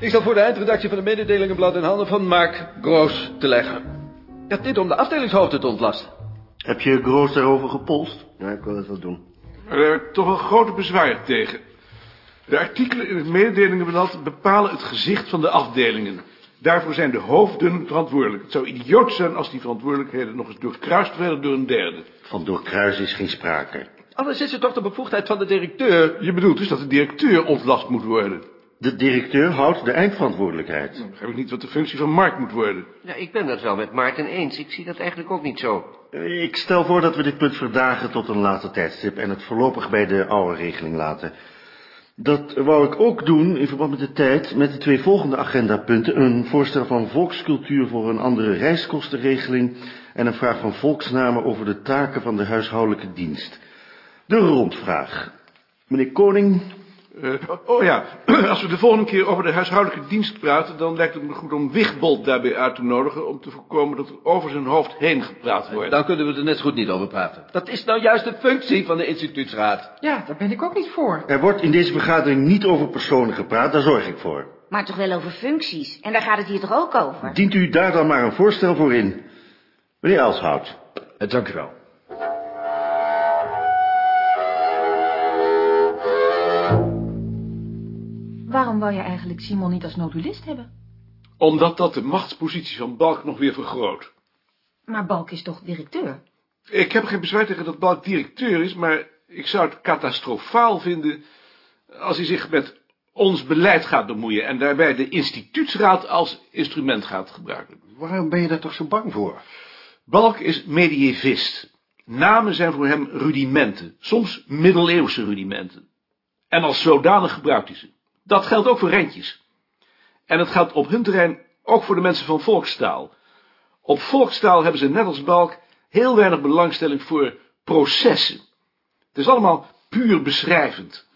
Ik zal voor de eindredactie van de mededelingenblad in handen van Mark Groos te leggen. Ja, dit om de afdelingshoofden te ontlasten. Heb je Groos daarover gepolst? Ja, ik wil het wel doen. Maar daar heb ik toch wel grote bezwaar tegen. De artikelen in het mededelingenblad bepalen het gezicht van de afdelingen. Daarvoor zijn de hoofden verantwoordelijk. Het zou idioot zijn als die verantwoordelijkheden nog eens doorkruist werden door een derde. Van doorkruis is geen sprake. Anders is het toch de bevoegdheid van de directeur. Je bedoelt dus dat de directeur ontlast moet worden. De directeur houdt de eindverantwoordelijkheid. Dan begrijp ik niet wat de functie van Mark moet worden. Ja, ik ben dat wel met Maarten eens. Ik zie dat eigenlijk ook niet zo. Ik stel voor dat we dit punt verdagen tot een later tijdstip en het voorlopig bij de oude regeling laten. Dat wou ik ook doen in verband met de tijd met de twee volgende agendapunten. Een voorstel van volkscultuur voor een andere reiskostenregeling en een vraag van volksnamen over de taken van de huishoudelijke dienst. De rondvraag. Meneer Koning, Uh, oh ja, als we de volgende keer over de huishoudelijke dienst praten... dan lijkt het me goed om Wigbold daarbij uit te nodigen... om te voorkomen dat er over zijn hoofd heen gepraat wordt. Dan kunnen we er net zo goed niet over praten. Dat is nou juist de functie van de instituutsraad. Ja, daar ben ik ook niet voor. er wordt in deze vergadering niet over personen gepraat, daar zorg ik voor. Maar toch wel over functies. En daar gaat het hier toch ook over? Dient u daar dan maar een voorstel voor in? Meneer Elshout. Eh, Dank u wel. Waarom wou je eigenlijk Simon niet als nodulist hebben? Omdat dat de machtspositie van Balk nog weer vergroot. Maar Balk is toch directeur? Ik heb geen bezwaar tegen dat Balk directeur is... maar ik zou het catastrofaal vinden... als hij zich met ons beleid gaat bemoeien... en daarbij de instituutsraad als instrument gaat gebruiken. Waarom ben je daar toch zo bang voor? Balk is medievist. Namen zijn voor hem rudimenten, soms middeleeuwse rudimenten. En als zodanig gebruikt hij ze. Dat geldt ook voor rentjes. En het geldt op hun terrein ook voor de mensen van volkstaal. Op volkstaal hebben ze net als Balk heel weinig belangstelling voor processen. Het is allemaal puur beschrijvend.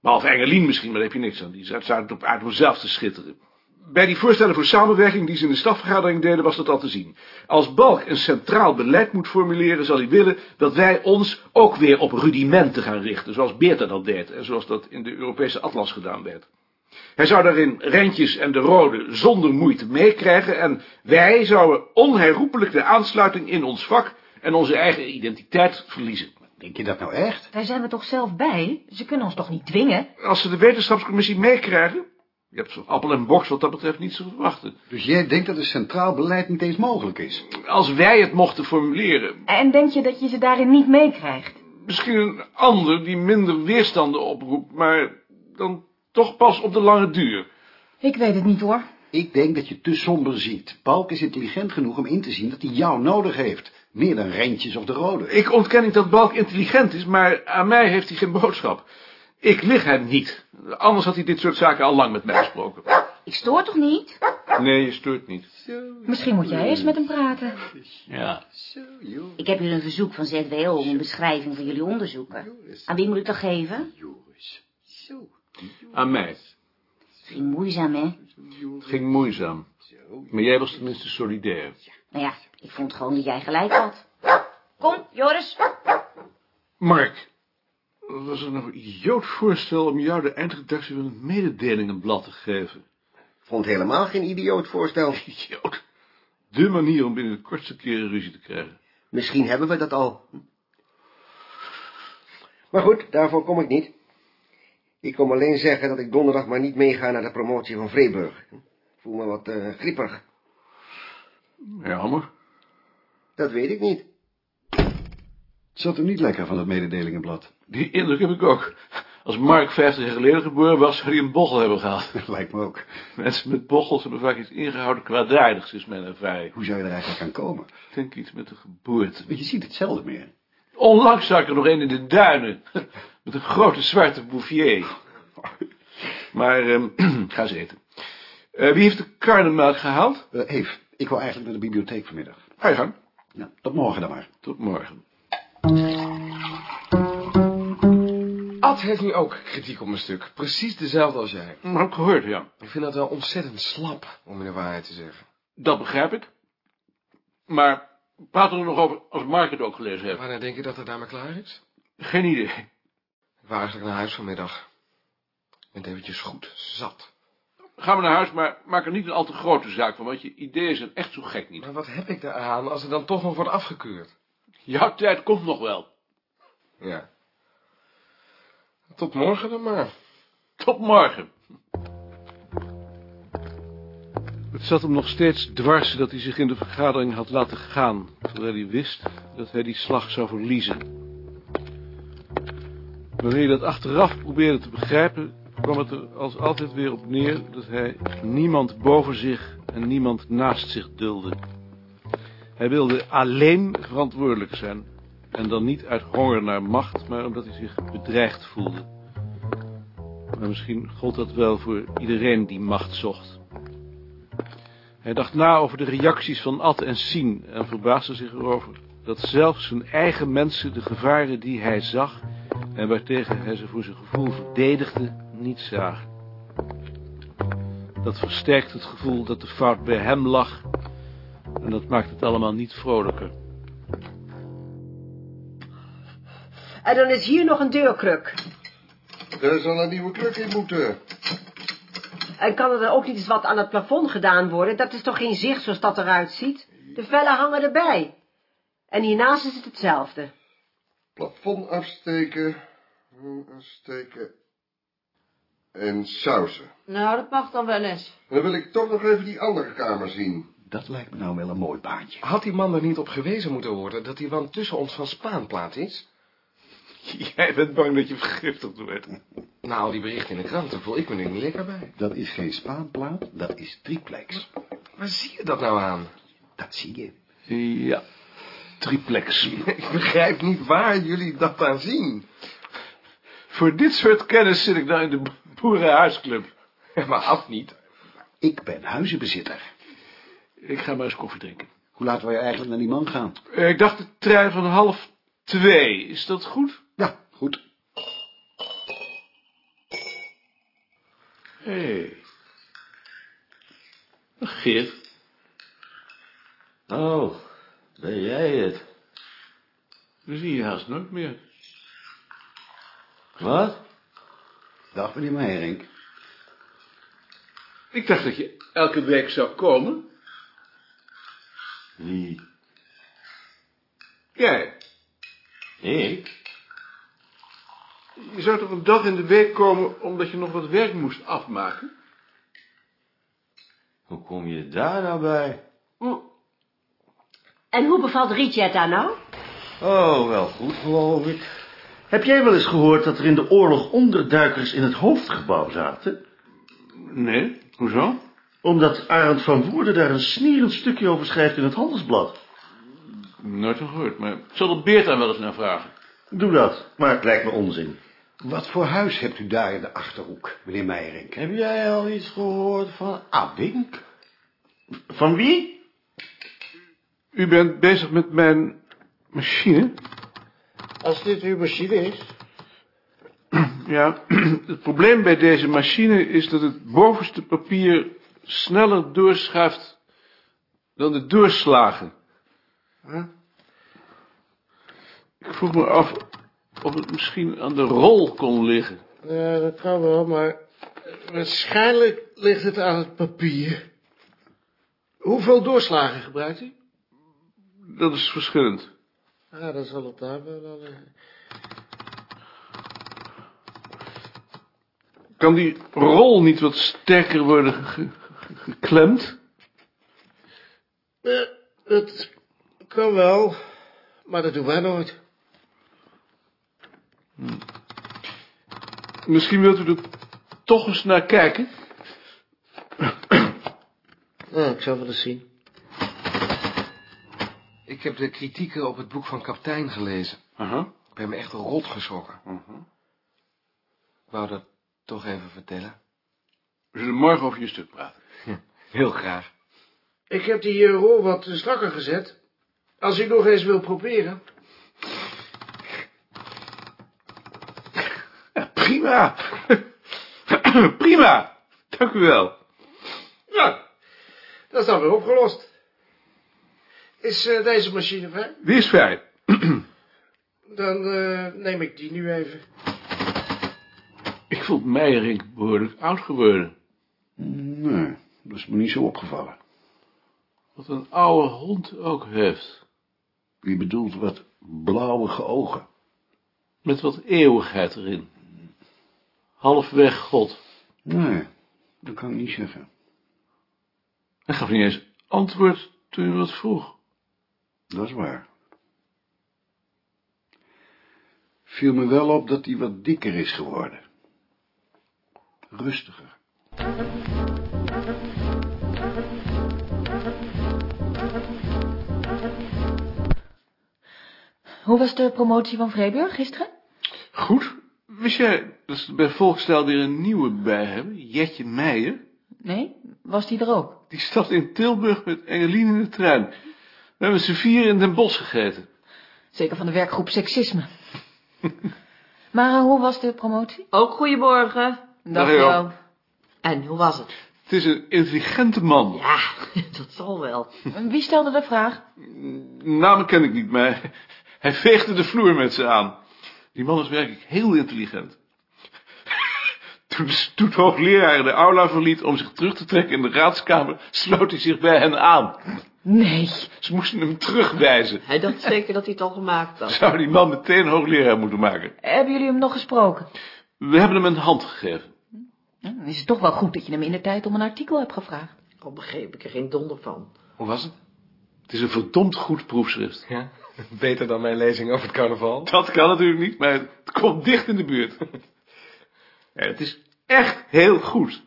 Behalve Engelien misschien, maar daar heb je niks aan. Die het op aard om zelf te schitteren. Bij die voorstellen voor samenwerking die ze in de stafvergadering deden, was dat al te zien. Als Balk een centraal beleid moet formuleren, zal hij willen dat wij ons ook weer op rudimenten gaan richten, zoals Beerta dat deed en zoals dat in de Europese atlas gedaan werd. Hij zou daarin Rentjes en de Rode zonder moeite meekrijgen en wij zouden onherroepelijk de aansluiting in ons vak en onze eigen identiteit verliezen. Denk je dat nou echt? Daar zijn we toch zelf bij? Ze kunnen ons toch niet dwingen? Als ze de wetenschapscommissie meekrijgen, je hebt zo'n appel en box wat dat betreft niet te verwachten. Dus jij denkt dat een centraal beleid niet eens mogelijk is? Als wij het mochten formuleren, En denk je dat je ze daarin niet meekrijgt? misschien een ander die minder weerstanden oproept, maar dan toch pas op de lange duur. Ik weet het niet hoor. Ik denk dat je te somber ziet. Balk is intelligent genoeg om in te zien dat hij jou nodig heeft. Meer dan Rentjes of de Rode. Ik ontken niet dat Balk intelligent is, maar aan mij heeft hij geen boodschap. Ik lig hem niet. Anders had hij dit soort zaken al lang met mij gesproken. Ik stoor toch niet? Nee, je stoort niet. Misschien moet jij eens met hem praten. Ja. Ik heb hier een verzoek van ZWO om een beschrijving van jullie onderzoeken. Aan wie moet ik dat geven? Aan mij. Ging moeizaam, hè? Het ging moeizaam. Maar jij was tenminste solidair. Nou ja, ik vond gewoon dat jij gelijk had. Kom, Joris. Mark, was het nou een idioot voorstel om jou de eindredactie van het mededelingenblad te geven? Vond helemaal geen idioot voorstel. Idioot. De manier om binnen de kortste keren ruzie te krijgen. Misschien hebben we dat al. Maar goed, daarvoor kom ik niet. Ik kom alleen zeggen dat ik donderdag maar niet meega naar de promotie van Vreeburg. Ik voel me wat uh, grieperig. Jammer. Dat weet ik niet. Zat hem niet lekker van het mededelingenblad. Die indruk heb ik ook. Als Mark 50 jaar geleden geboren was, zou hij een bochel hebben gehad. Lijkt me ook. Mensen met bochels hebben vaak iets ingehouden kwaadaardigs, is mijn ervaring. Hoe zou je er eigenlijk aan komen? Ik denk iets met de geboorte. Want je ziet het zelden meer. Onlangs zag ik er nog een in de duinen. Met een grote zwarte bouffier. Maar, ehm, ga eens eten. Eh, wie heeft de karnemelk gehaald? Uh, Eve, ik wil eigenlijk naar de bibliotheek vanmiddag. Ga je gang. Nou, tot morgen dan maar. Tot morgen. Heeft nu ook kritiek op mijn stuk. Precies dezelfde als jij. Dat heb ik gehoord, ja. Ik vind dat wel ontzettend slap, om je de waarheid te zeggen. Dat begrijp ik. Maar praten we er nog over als Mark het ook gelezen heeft? Wanneer denk je dat het daarmee klaar is? Geen idee. Ik wou eigenlijk naar huis vanmiddag. ben het eventjes goed zat. Ga maar naar huis, maar maak er niet een al te grote zaak van, want je ideeën zijn echt zo gek niet. Maar wat heb ik daar aan als er dan toch nog wordt afgekeurd? Jouw tijd komt nog wel. Ja. Tot morgen dan maar. Tot morgen. Het zat hem nog steeds dwars dat hij zich in de vergadering had laten gaan, terwijl hij wist dat hij die slag zou verliezen. Wanneer hij dat achteraf probeerde te begrijpen, kwam het er als altijd weer op neer dat hij niemand boven zich en niemand naast zich dulde. Hij wilde alleen verantwoordelijk zijn, en dan niet uit honger naar macht, maar omdat hij zich bedreigd voelde. Maar misschien gold dat wel voor iedereen die macht zocht. Hij dacht na over de reacties van Ad en Sien en verbaasde zich erover dat zelfs zijn eigen mensen de gevaren die hij zag en waartegen hij ze voor zijn gevoel verdedigde, niet zagen. Dat versterkt het gevoel dat de fout bij hem lag en dat maakt het allemaal niet vrolijker. En dan is hier nog een deurkruk. Er zal een nieuwe kruk in moeten. En kan er dan ook niet eens wat aan het plafond gedaan worden? Dat is toch geen zicht zoals dat eruit ziet? De vellen hangen erbij. En hiernaast is het hetzelfde. Plafond afsteken, afsteken en sausen. Nou, dat mag dan wel eens. En dan wil ik toch nog even die andere kamer zien. Dat lijkt me nou wel een mooi baantje. Had die man er niet op gewezen moeten worden dat die wand tussen ons van Spaanplaat is? Jij bent bang dat je vergiftigd wordt. Na al die berichten in de kranten voel ik me er niet lekker bij. Dat is geen spaanplaat, dat is triplex. Waar zie je dat nou aan? Dat zie je. Ja, triplex. Ik begrijp niet waar jullie dat aan zien. Voor dit soort kennis zit ik dan in de boerenhuisclub. Maar af niet. Ik ben huizenbezitter. Ik ga maar eens koffie drinken. Hoe laten we eigenlijk naar die man gaan? Eh, Ik dacht de trein van half twee. Is dat goed? Goed. Hé. Hey. Geert. Oh, ben jij het? We zien je haast nooit meer. Wat? Dag, meneer Meijerink. Ik dacht dat je elke week zou komen. Wie? Jij. Ik? Je zou toch een dag in de week komen omdat je nog wat werk moest afmaken? Hoe kom je daar nou bij? En hoe bevalt Rietje het daar nou? Oh, wel goed, geloof ik. Heb jij wel eens gehoord dat er in de oorlog onderduikers in het hoofdgebouw zaten? Nee, hoezo? Omdat Arend van Woerden daar een snierend stukje over schrijft in het Handelsblad. Nooit van gehoord, maar ik zal de Beert daar wel eens naar vragen. Doe dat, maar het lijkt me onzin. Wat voor huis hebt u daar in de Achterhoek, meneer Meijerink? Heb jij al iets gehoord van Abink? Van wie? U bent bezig met mijn machine? Als dit uw machine is. Ja, het probleem bij deze machine is dat het bovenste papier sneller doorschuift dan de doorslagen. Huh? Ik vroeg me af of het misschien aan de rol kon liggen. Ja, dat kan wel, maar waarschijnlijk ligt het aan het papier. Hoeveel doorslagen gebruikt u? Dat is verschillend. Ah, dan zal het daar wel liggen. Kan die rol niet wat sterker worden ge- ge- geklemd? Eh, dat kan wel, maar dat doen wij nooit. Misschien wilt u er toch eens naar kijken? Ik zal wel eens zien. Ik heb de kritieken op het boek van kaptein gelezen. Aha. Ik ben me echt rot geschrokken. Mhm. Ik wou dat toch even vertellen. We zullen morgen over je stuk praten. Heel graag. Ik heb die eh, rol wat strakker gezet. Als u nog eens wil proberen. Ja, prima. prima. Dank u wel. Ja, dat is dan weer opgelost. Is eh, deze machine vrij? Die is vrij. Dan eh, neem ik die nu even. Ik vond Meijerink behoorlijk oud geworden. Nee, dat is me niet zo opgevallen. Wat een oude hond ook heeft. Wie bedoelt wat blauwige ogen? Met wat eeuwigheid erin. Halfweg God. Nee, dat kan ik niet zeggen. Hij gaf niet eens antwoord toen je wat vroeg. Dat is waar. Viel me wel op dat hij wat dikker is geworden. Rustiger. Hoe was de promotie van Vreeburg gisteren? Goed. Wist jij dat ze bij Volksstijl weer een nieuwe bij hebben? Jetje Meijer. Nee, was die er ook? Die staat in Tilburg met Engelien in de trein. We hebben z'n vier in Den Bosch gegeten. Zeker van de werkgroep Seksisme. maar eh, hoe was de promotie? Ook goedemorgen. Dag. En, hoe was het? Het is een intelligente man. Ja, dat zal wel. Wie stelde de vraag? Namen ken ik niet, maar hij veegde de vloer met ze aan. Die man is werkelijk heel intelligent. Toen de stoethoogleraar de aula verliet om zich terug te trekken in de raadskamer, sloot hij zich bij hen aan. Nee. Ze moesten hem terugwijzen. Hij dacht zeker dat hij het al gemaakt had. Zou die man meteen hoogleraar moeten maken? Hebben jullie hem nog gesproken? We hebben hem een hand gegeven. Dan is het toch wel goed dat je hem in de tijd om een artikel hebt gevraagd. Al begreep ik er geen donder van. Hoe was het? Het is een verdomd goed proefschrift. Ja, beter dan mijn lezing over het carnaval. Dat kan natuurlijk niet, maar het komt dicht in de buurt. Ja, het is echt heel goed.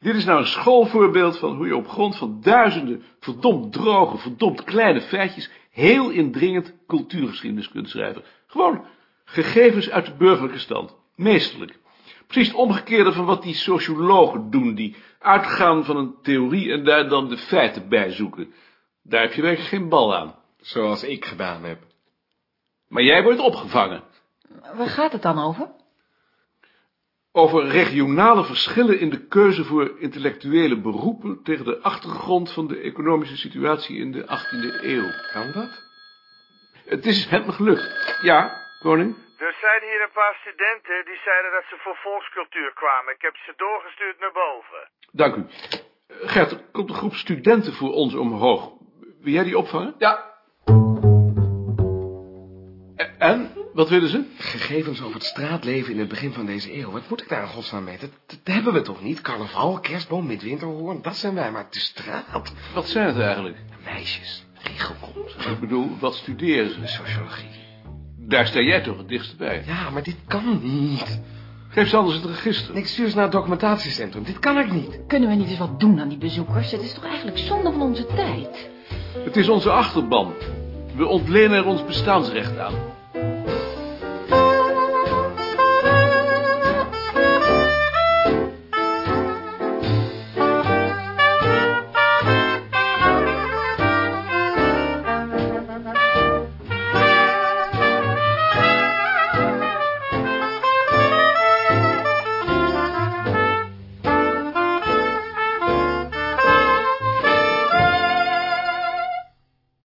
Dit is nou een schoolvoorbeeld van hoe je op grond van duizenden verdomd droge, verdomd kleine feitjes heel indringend cultuurgeschiedenis kunt schrijven. Gewoon gegevens uit de burgerlijke stand. Meesterlijk. Precies het omgekeerde van wat die sociologen doen, die uitgaan van een theorie en daar dan de feiten bij zoeken. Daar heb je werkelijk geen bal aan. Zoals ik gedaan heb. Maar jij wordt opgevangen. Waar gaat het dan over? Over regionale verschillen in de keuze voor intellectuele beroepen tegen de achtergrond van de economische situatie in de 18e eeuw. Kan dat? Het is hem gelukt. Ja, koning? Er zijn hier een paar studenten die zeiden dat ze voor volkscultuur kwamen. Ik heb ze doorgestuurd naar boven. Dank u. Gert, er komt een groep studenten voor ons omhoog. Wil jij die opvangen? Ja. En? Wat willen ze? Gegevens over het straatleven in het begin van deze eeuw. Wat moet ik daar in godsnaam mee? Dat, dat hebben we toch niet? Carnaval, kerstboom, midwinterhoorn, dat zijn wij. Maar de straat. Wat zijn het eigenlijk? Meisjes, regelkont. Ik bedoel, wat studeren ze? Sociologie. Daar sta jij toch het dichtst bij. Ja, maar dit kan niet. Geef ze anders het register. Ik stuur ze naar het documentatiecentrum. Dit kan ik niet. Kunnen we niet eens wat doen aan die bezoekers? Het is toch eigenlijk zonde van onze tijd? Het is onze achterban. We ontlenen er ons bestaansrecht aan.